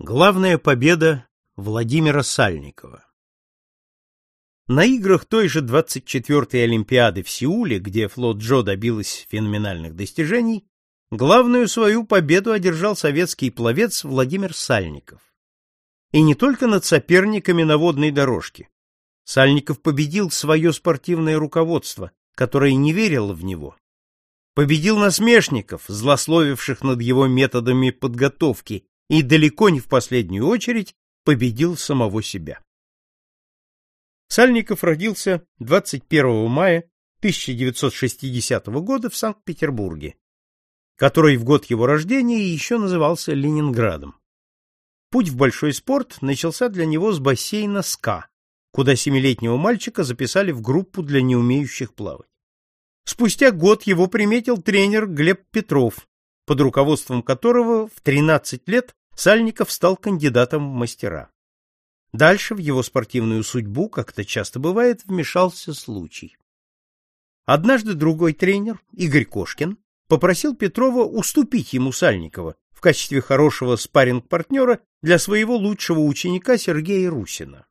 Главная победа Владимира Сальникова На играх той же 24-й Олимпиады в Сеуле, где флот Джо добилась феноменальных достижений, главную свою победу одержал советский пловец Владимир Сальников. И не только над соперниками на водной дорожке. Сальников победил свое спортивное руководство, которое не верило в него. Победил насмешников, злословивших над его методами подготовки и далеко не в последнюю очередь победил самого себя. Сальников родился 21 мая 1960 года в Санкт-Петербурге, который в год его рождения еще назывался Ленинградом. Путь в большой спорт начался для него с бассейна СКА, куда семилетнего мальчика записали в группу для неумеющих плавать. Спустя год его приметил тренер Глеб Петров, под руководством которого в 13 лет Сальников стал кандидатом в мастера. Дальше в его спортивную судьбу, как это часто бывает, вмешался случай. Однажды другой тренер, Игорь Кошкин, попросил Петрова уступить ему Сальникова в качестве хорошего спарринг-партнера для своего лучшего ученика Сергея Русина.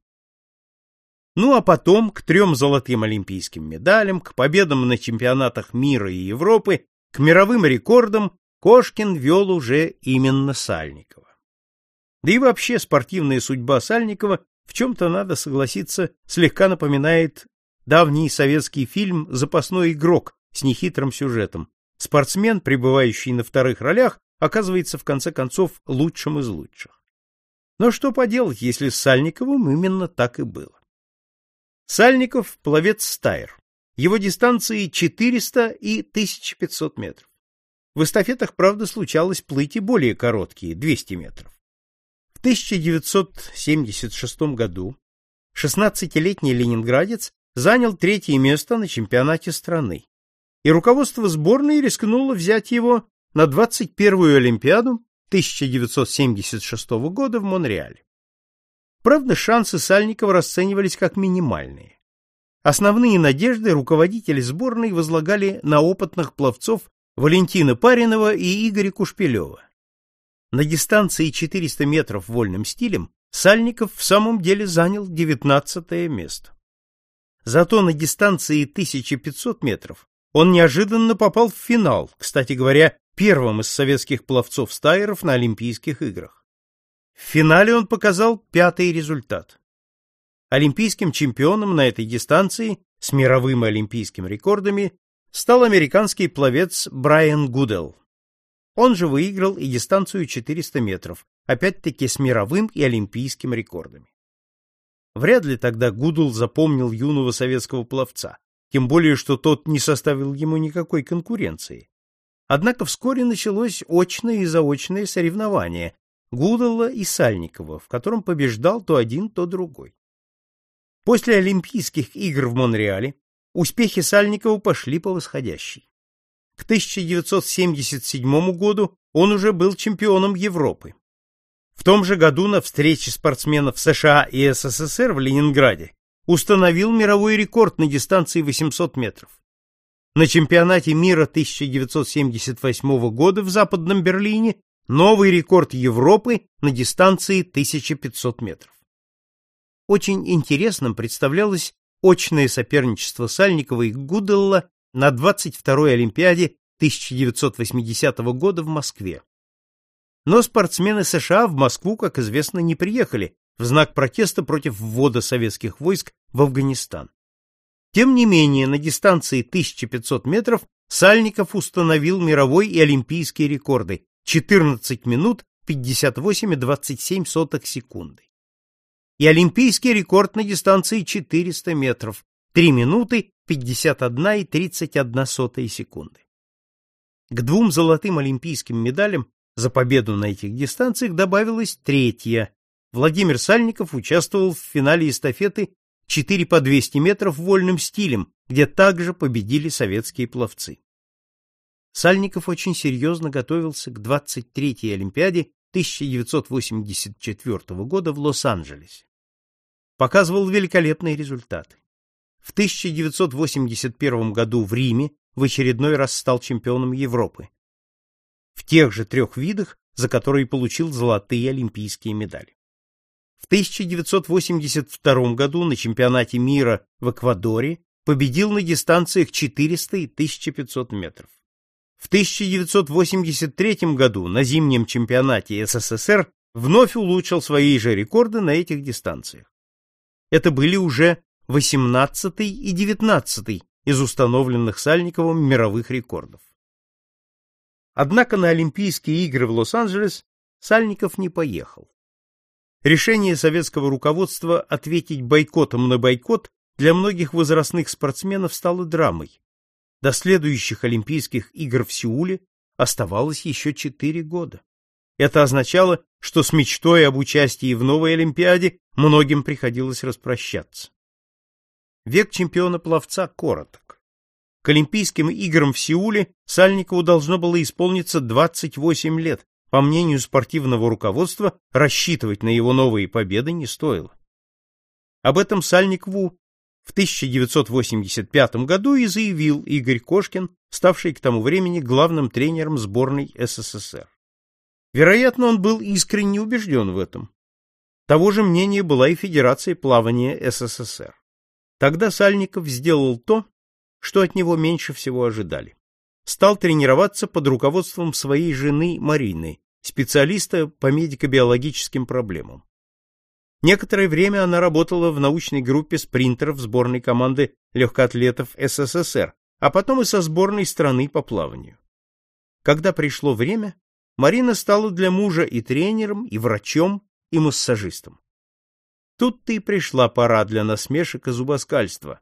Ну а потом к трем золотым олимпийским медалям, к победам на чемпионатах мира и Европы, к мировым рекордам Кошкин вел уже именно Сальникова. Да и вообще спортивная судьба Сальникова в чем-то, надо согласиться, слегка напоминает давний советский фильм «Запасной игрок» с нехитрым сюжетом. Спортсмен, пребывающий на вторых ролях, оказывается в конце концов лучшим из лучших. Но что поделать, если с Сальниковым именно так и было. Сальников – пловец стайр. Его дистанции 400 и 1500 метров. В эстафетах, правда, случалось плыть и более короткие – 200 метров. В 1976 году 16-летний ленинградец занял третье место на чемпионате страны, и руководство сборной рискнуло взять его на 21-ю Олимпиаду 1976 года в Монреале. Правда, шансы Сальникова расценивались как минимальные. Основные надежды руководители сборной возлагали на опытных пловцов Валентина Паринова и Игоря Кушпилева. На дистанции 400 метров вольным стилем Сальников в самом деле занял 19 место. Зато на дистанции 1500 метров он неожиданно попал в финал, кстати говоря, первым из советских пловцов-стайеров на Олимпийских играх. В финале он показал пятый результат. Олимпийским чемпионом на этой дистанции с мировыми олимпийскими рекордами стал американский пловец Брайан Гудел. Он же выиграл и дистанцию 400 метров, опять-таки с мировым и олимпийским рекордами. Вряд ли тогда Гудл запомнил юного советского пловца, тем более что тот не составил ему никакой конкуренции. Однако вскоре началось очное и заочное соревнование Гудала и Сальникова, в котором побеждал то один, то другой. После Олимпийских игр в Монреале успехи Сальникова пошли по восходящей. К 1977 году он уже был чемпионом Европы. В том же году на встрече спортсменов США и СССР в Ленинграде установил мировой рекорд на дистанции 800 метров. На чемпионате мира 1978 года в Западном Берлине новый рекорд Европы на дистанции 1500 метров. Очень интересным представлялось очное соперничество Сальникова и Гуделла на 22-й Олимпиаде 1980 года в Москве. Но спортсмены США в Москву, как известно, не приехали в знак протеста против ввода советских войск в Афганистан. Тем не менее, на дистанции 1500 метров Сальников установил мировой и олимпийские рекорды 14 минут 58,27 секунды. И олимпийский рекорд на дистанции 400 метров 3 минуты 51,31 секунды. К двум золотым олимпийским медалям за победу на этих дистанциях добавилась третья. Владимир Сальников участвовал в финале эстафеты 4 по 200 метров вольным стилем, где также победили советские пловцы. Сальников очень серьезно готовился к 23-й Олимпиаде 1984 года в Лос-Анджелесе. Показывал великолепные результаты. В 1981 году в Риме в очередной раз стал чемпионом Европы. В тех же трех видах за которые получил золотые олимпийские медали. В 1982 году на чемпионате мира в Эквадоре победил на дистанциях 400 и 1500 метров. В 1983 году на зимнем чемпионате СССР вновь улучшил свои же рекорды на этих дистанциях. Это были уже 18 и 19 из установленных Сальниковым мировых рекордов. Однако на Олимпийские игры в Лос-Анджелес Сальников не поехал. Решение советского руководства ответить бойкотом на бойкот для многих возрастных спортсменов стало драмой. До следующих Олимпийских игр в Сеуле оставалось еще четыре года. Это означало, что с мечтой об участии в новой Олимпиаде многим приходилось распрощаться. Век чемпиона-пловца короток. К Олимпийским играм в Сеуле Сальникову должно было исполниться 28 лет. По мнению спортивного руководства, рассчитывать на его новые победы не стоило. Об этом Сальникову в 1985 году и заявил Игорь Кошкин, ставший к тому времени главным тренером сборной СССР. Вероятно, он был искренне убежден в этом. Того же мнения была и Федерация плавания СССР. Тогда Сальников сделал то, что от него меньше всего ожидали. Стал тренироваться под руководством своей жены Марины, специалиста по медико-биологическим проблемам. Некоторое время она работала в научной группе спринтеров сборной команды легкоатлетов СССР, а потом и со сборной страны по плаванию. Когда пришло время, Марина стала для мужа и тренером, и врачом, и массажистом. Тут-то и пришла пора для насмешек и зубоскальства.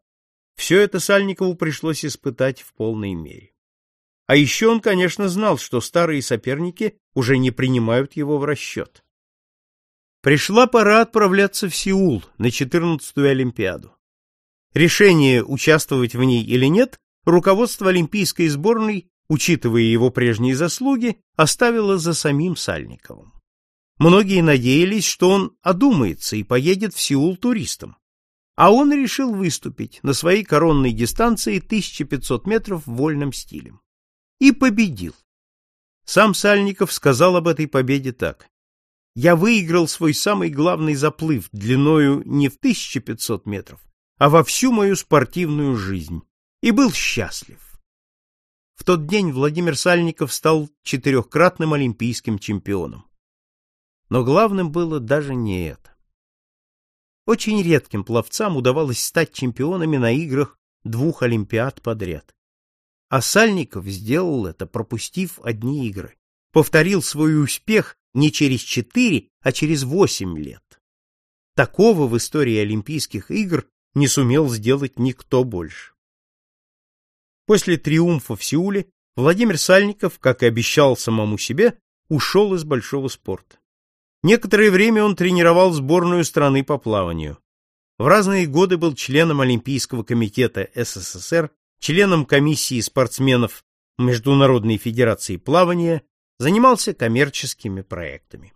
Все это Сальникову пришлось испытать в полной мере. А еще он, конечно, знал, что старые соперники уже не принимают его в расчет. Пришла пора отправляться в Сеул на 14-ю Олимпиаду. Решение, участвовать в ней или нет, руководство Олимпийской сборной, учитывая его прежние заслуги, оставило за самим Сальниковым. Многие надеялись, что он одумается и поедет в Сеул туристом. А он решил выступить на своей коронной дистанции 1500 метров вольным стилем. И победил. Сам Сальников сказал об этой победе так я выиграл свой самый главный заплыв длиною не в 1500 метров, а во всю мою спортивную жизнь, и был счастлив. В тот день Владимир Сальников стал четырехкратным олимпийским чемпионом. Но главным было даже не это. Очень редким пловцам удавалось стать чемпионами на играх двух олимпиад подряд. А Сальников сделал это, пропустив одни игры. Повторил свой успех не через четыре, а через восемь лет. Такого в истории Олимпийских игр не сумел сделать никто больше. После триумфа в Сеуле Владимир Сальников, как и обещал самому себе, ушел из большого спорта. Некоторое время он тренировал сборную страны по плаванию. В разные годы был членом Олимпийского комитета СССР, членом комиссии спортсменов Международной федерации плавания, занимался коммерческими проектами.